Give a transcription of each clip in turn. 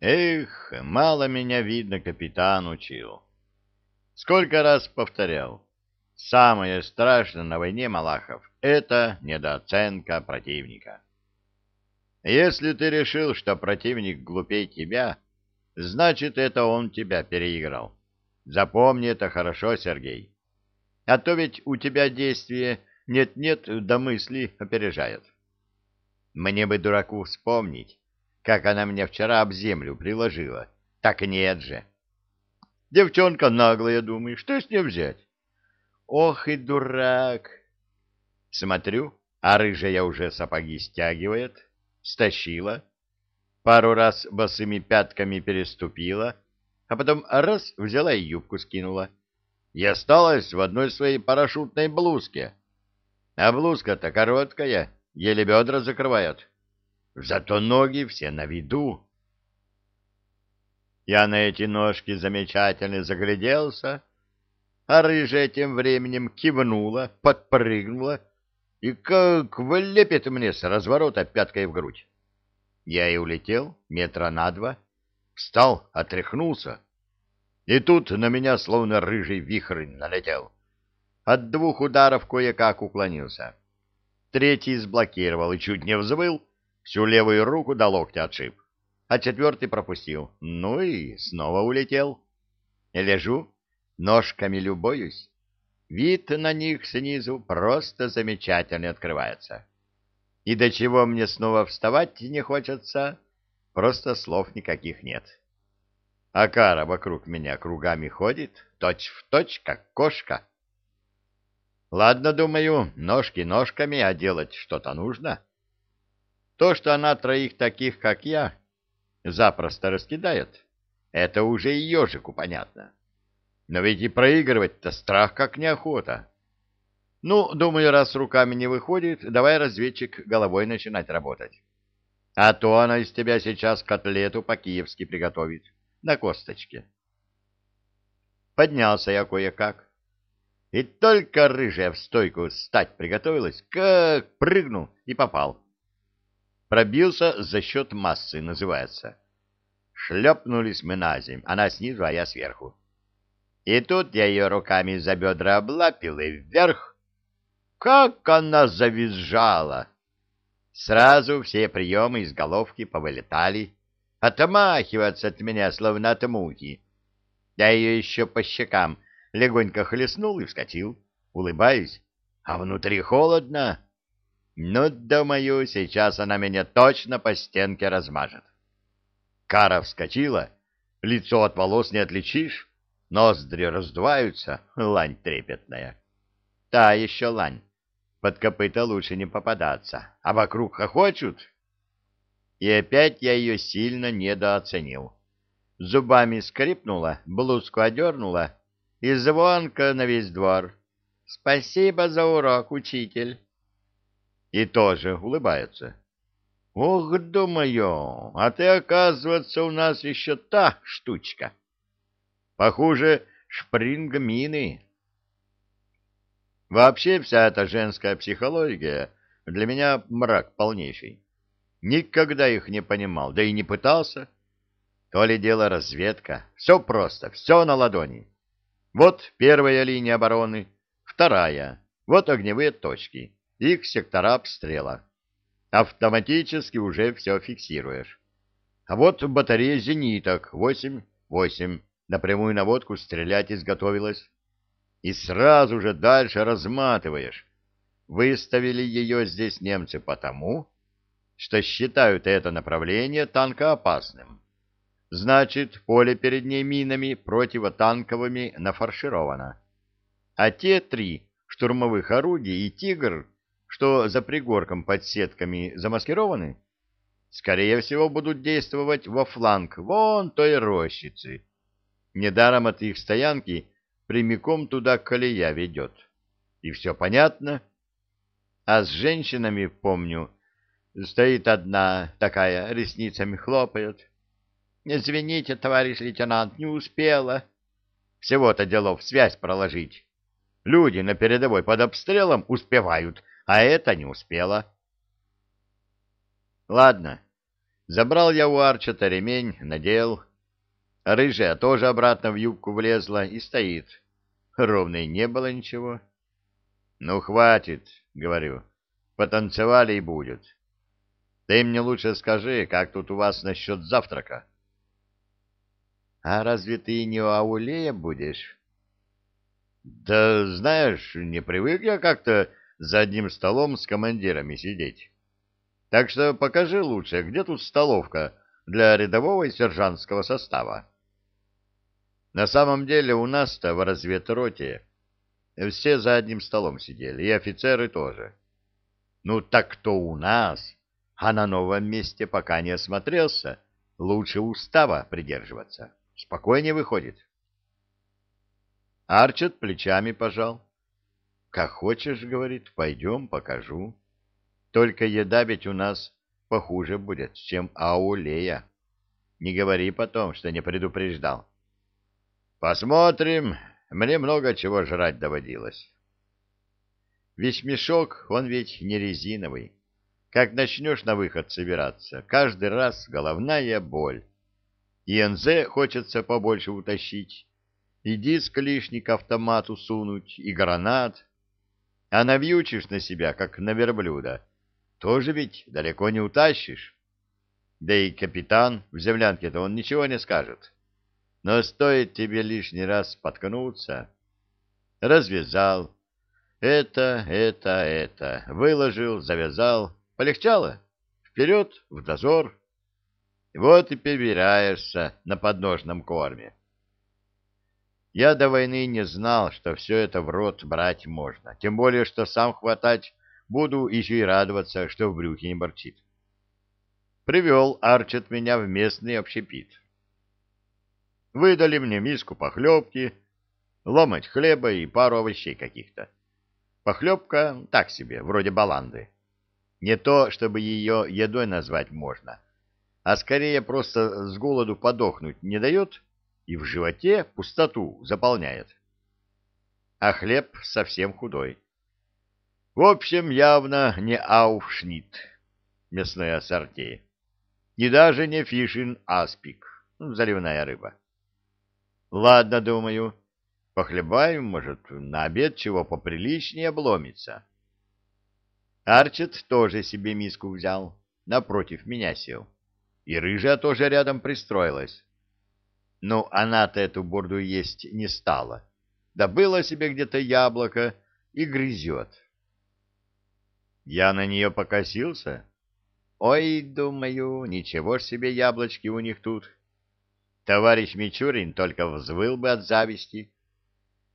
Эх, мало меня, видно, капитан учил. Сколько раз повторял. Самое страшное на войне, Малахов, это недооценка противника. Если ты решил, что противник глупее тебя, значит, это он тебя переиграл. Запомни это хорошо, Сергей. А то ведь у тебя действие нет-нет, до мысли опережает. Мне бы дураку вспомнить, как она мне вчера об землю приложила. Так нет же. Девчонка наглая, думаю, что с ней взять? Ох и дурак! Смотрю, а рыжая уже сапоги стягивает, стащила, пару раз босыми пятками переступила, а потом раз взяла и юбку скинула. И осталась в одной своей парашютной блузке. А блузка-то короткая, еле бедра закрывает. Зато ноги все на виду. Я на эти ножки замечательно загляделся, а рыжая тем временем кивнула, подпрыгнула и как влепит мне с разворота пяткой в грудь. Я и улетел метра на два, встал, отряхнулся, и тут на меня словно рыжий вихрь налетел. От двух ударов кое-как уклонился. Третий сблокировал и чуть не взвыл, всю левую руку до локтя отшиб, а четвертый пропустил. Ну и снова улетел. Лежу, ножками любуюсь. Вид на них снизу просто замечательно открывается. И до чего мне снова вставать не хочется, просто слов никаких нет. А кара вокруг меня кругами ходит, точь в точь, как кошка. Ладно, думаю, ножки ножками, а делать что-то нужно. То, что она троих таких, как я, запросто раскидает, это уже и ежику понятно. Но ведь и проигрывать-то страх как неохота. Ну, думаю, раз руками не выходит, давай, разведчик, головой начинать работать. А то она из тебя сейчас котлету по-киевски приготовит, на косточке. Поднялся я кое-как. И только рыжая в стойку стать приготовилась, как прыгнул и попал. Пробился за счет массы, называется. Шлепнулись мы на земь, она снизу, а я сверху. И тут я ее руками за бедра облапил и вверх. Как она завизжала! Сразу все приемы из головки повылетали, отмахиваться от меня, словно от мухи. Я ее еще по щекам легонько хлестнул и вскочил. Улыбаюсь, а внутри холодно. Ну, думаю, сейчас она меня точно по стенке размажет. Кара вскочила, лицо от волос не отличишь, ноздри раздуваются, лань трепетная. Та еще лань, под копыта лучше не попадаться, а вокруг хохочут. И опять я ее сильно недооценил. Зубами скрипнула, блузку одернула, и звонко на весь двор. «Спасибо за урок, учитель!» И тоже улыбается. «Ох, думаю, а ты, оказывается, у нас еще та штучка. Похуже шпрингмины». Вообще вся эта женская психология для меня мрак полнейший. Никогда их не понимал, да и не пытался. То ли дело разведка. Все просто, все на ладони. Вот первая линия обороны, вторая, вот огневые точки, их сектора обстрела. Автоматически уже все фиксируешь. А вот батарея зениток 8-8, напрямую наводку стрелять изготовилась. И сразу же дальше разматываешь. Выставили ее здесь немцы потому, что считают это направление танкоопасным. Значит, поле перед ней минами противотанковыми нафаршировано. А те три штурмовых орудий и «Тигр», что за пригорком под сетками замаскированы, скорее всего, будут действовать во фланг вон той рощицы. Недаром от их стоянки прямиком туда колея ведет. И все понятно. А с женщинами, помню, стоит одна такая, ресницами хлопает. Извините, товарищ лейтенант, не успела. Всего-то делов связь проложить. Люди на передовой под обстрелом успевают, а это не успела. Ладно, Забрал я у Арчата ремень, надел. Рыжая тоже обратно в юбку влезла и стоит. Ровно и не было ничего. Ну, хватит, говорю, потанцевали и будет. Ты мне лучше скажи, как тут у вас насчет завтрака? А разве ты не у Аулея будешь? Да, знаешь, не привык я как-то за одним столом с командирами сидеть. Так что покажи лучше, где тут столовка для рядового и сержантского состава. На самом деле у нас-то в разведроте все за одним столом сидели, и офицеры тоже. Ну так кто у нас, а на новом месте пока не осмотрелся, лучше устава придерживаться. Спокойнее выходит. Арчет плечами пожал. Как хочешь, говорит, пойдем, покажу. Только еда ведь у нас похуже будет, чем аулея. Не говори потом, что не предупреждал. Посмотрим. Мне много чего жрать доводилось. Весь мешок, он ведь не резиновый. Как начнешь на выход собираться, каждый раз головная боль. И НЗ хочется побольше утащить, и диск лишний к автомату сунуть, и гранат. А навьючишь на себя, как на верблюда, тоже ведь далеко не утащишь. Да и капитан в землянке-то он ничего не скажет. Но стоит тебе лишний раз споткнуться. Развязал. Это, это, это. Выложил, завязал. Полегчало? Вперед, в дозор. Вот и перебираешься на подножном корме. Я до войны не знал, что все это в рот брать можно, тем более, что сам хватать буду еще и радоваться, что в брюхе не борчит. Привел Арчет меня в местный общепит. Выдали мне миску похлебки, ломоть хлеба и пару овощей каких-то. Похлебка так себе, вроде баланды. Не то, чтобы ее едой назвать можно, а скорее просто с голоду подохнуть не дает и в животе пустоту заполняет. А хлеб совсем худой. В общем, явно не ауфшнит, мясное ассорти, и даже не фишин аспик, заливная рыба. Ладно, думаю, похлебаем, может, на обед чего поприличнее обломится. Арчет тоже себе миску взял, напротив меня сел. И рыжая тоже рядом пристроилась. Ну, она-то эту бурду есть не стала. Добыла себе где-то яблоко и грызет. Я на нее покосился. Ой, думаю, ничего ж себе яблочки у них тут. Товарищ Мичурин только взвыл бы от зависти.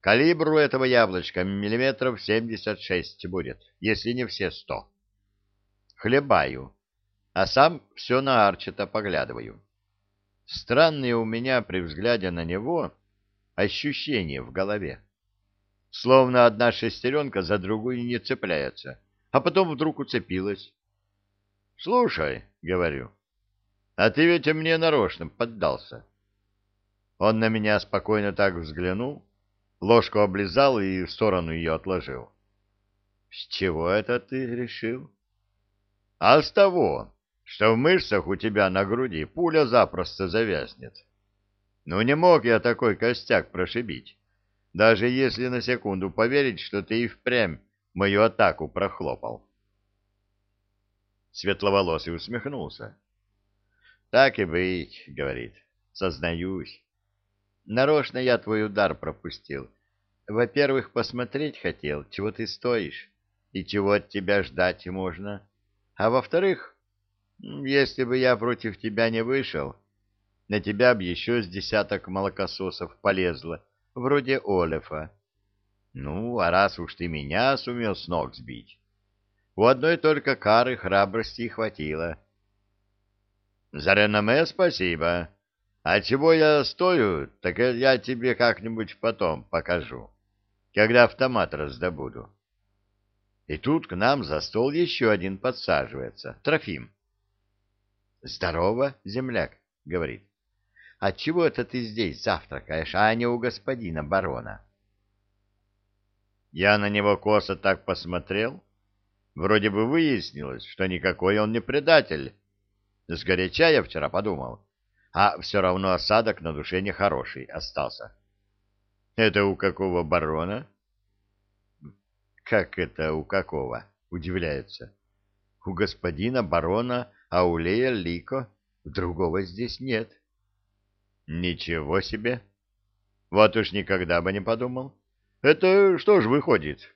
Калибр у этого яблочка миллиметров семьдесят шесть будет, если не все сто. Хлебаю, а сам все на Арчета поглядываю. Странные у меня при взгляде на него ощущения в голове. Словно одна шестеренка за другую не цепляется, а потом вдруг уцепилась. — Слушай, — говорю, — а ты ведь мне нарочно поддался. Он на меня спокойно так взглянул, ложку облизал и в сторону ее отложил. — С чего это ты решил? — А с того, что в мышцах у тебя на груди пуля запросто завязнет. Ну, не мог я такой костяк прошибить, даже если на секунду поверить, что ты и впрямь мою атаку прохлопал. Светловолосый усмехнулся. — Так и быть, — говорит, — сознаюсь. Нарочно я твой удар пропустил. Во-первых, посмотреть хотел, чего ты стоишь и чего от тебя ждать можно. А во-вторых, если бы я против тебя не вышел, на тебя бы еще с десяток молокососов полезло, вроде Олефа. Ну, а раз уж ты меня сумел с ног сбить, у одной только кары храбрости хватило. За реноме спасибо. А чего я стою, так я тебе как-нибудь потом покажу, когда автомат раздобуду. И тут к нам за стол еще один подсаживается, Трофим. «Здорово, земляк», — говорит. «Отчего это ты здесь завтракаешь, а не у господина барона?» Я на него косо так посмотрел. Вроде бы выяснилось, что никакой он не предатель. Сгоряча я вчера подумал, а все равно осадок на душе нехороший остался. Это у какого барона? Как это у какого? Удивляются. У господина барона Аулея Лико. Другого здесь нет. Ничего себе! Вот уж никогда бы не подумал. Это что ж выходит?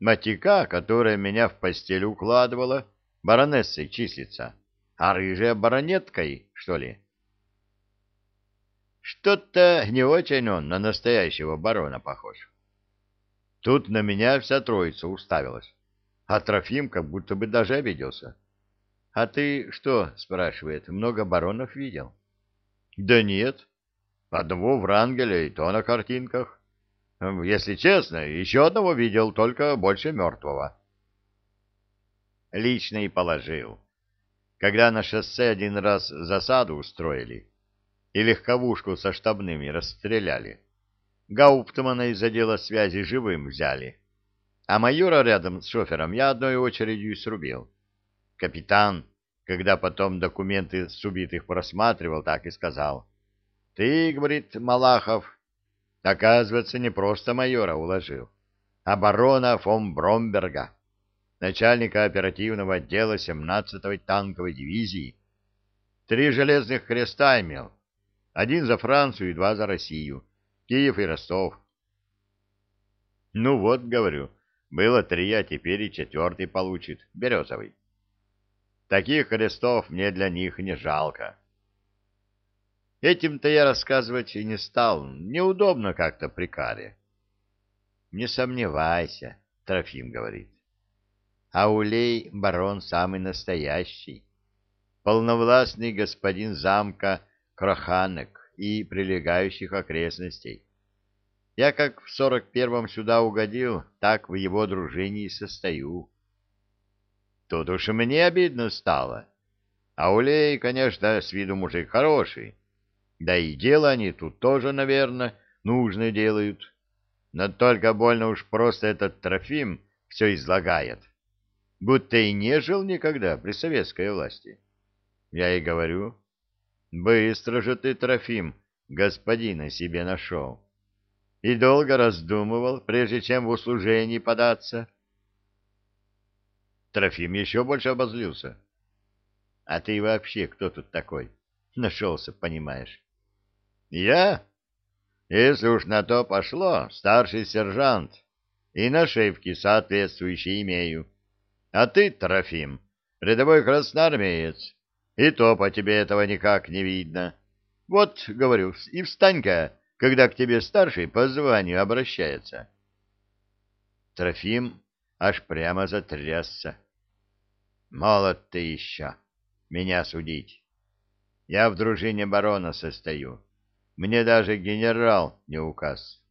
Матика, которая меня в постель укладывала, баронессой числится, а рыжая баронеткой, что ли? Что-то не очень он на настоящего барона похож. Тут на меня вся троица уставилась, а Трофим как будто бы даже обиделся. — А ты что, — спрашивает, — много баронов видел? — Да нет. Одного Врангеля и то на картинках. Если честно, еще одного видел, только больше мертвого. Лично и положил. Когда на шоссе один раз засаду устроили и легковушку со штабными расстреляли, Гауптмана из отдела связи живым взяли, а майора рядом с шофером я одной очередью срубил. Капитан, когда потом документы с убитых просматривал, так и сказал. — Ты, — говорит Малахов, Оказывается, не просто майора уложил, а барона фон Бромберга, начальника оперативного отдела 17-й танковой дивизии. Три железных креста имел. Один за Францию и два за Россию. Киев и Ростов. Ну вот, говорю, было три, а теперь и четвертый получит, Березовый. Таких крестов мне для них не жалко. Этим-то я рассказывать и не стал. Неудобно как-то при каре. Не сомневайся, Трофим говорит. Аулей барон самый настоящий. Полновластный господин замка Кроханек и прилегающих окрестностей. Я как в сорок первом сюда угодил, так в его дружине и состою. Тут уж и мне обидно стало. Аулей, конечно, с виду мужик хороший, да и дело они тут тоже, наверное, нужно делают. Но только больно уж просто этот Трофим все излагает. Будто и не жил никогда при советской власти. Я и говорю, быстро же ты, Трофим, господина себе нашел. И долго раздумывал, прежде чем в услужении податься. Трофим еще больше обозлился. А ты вообще кто тут такой? Нашелся, понимаешь. Я? Если уж на то пошло, старший сержант, и нашивки соответствующие имею. А ты, Трофим, рядовой красноармеец, и то по тебе этого никак не видно. Вот, говорю, и встань-ка, когда к тебе старший по званию обращается. Трофим аж прямо затрясся. Молод ты еще, меня судить. Я в дружине барона состою. Мне даже генерал не указ.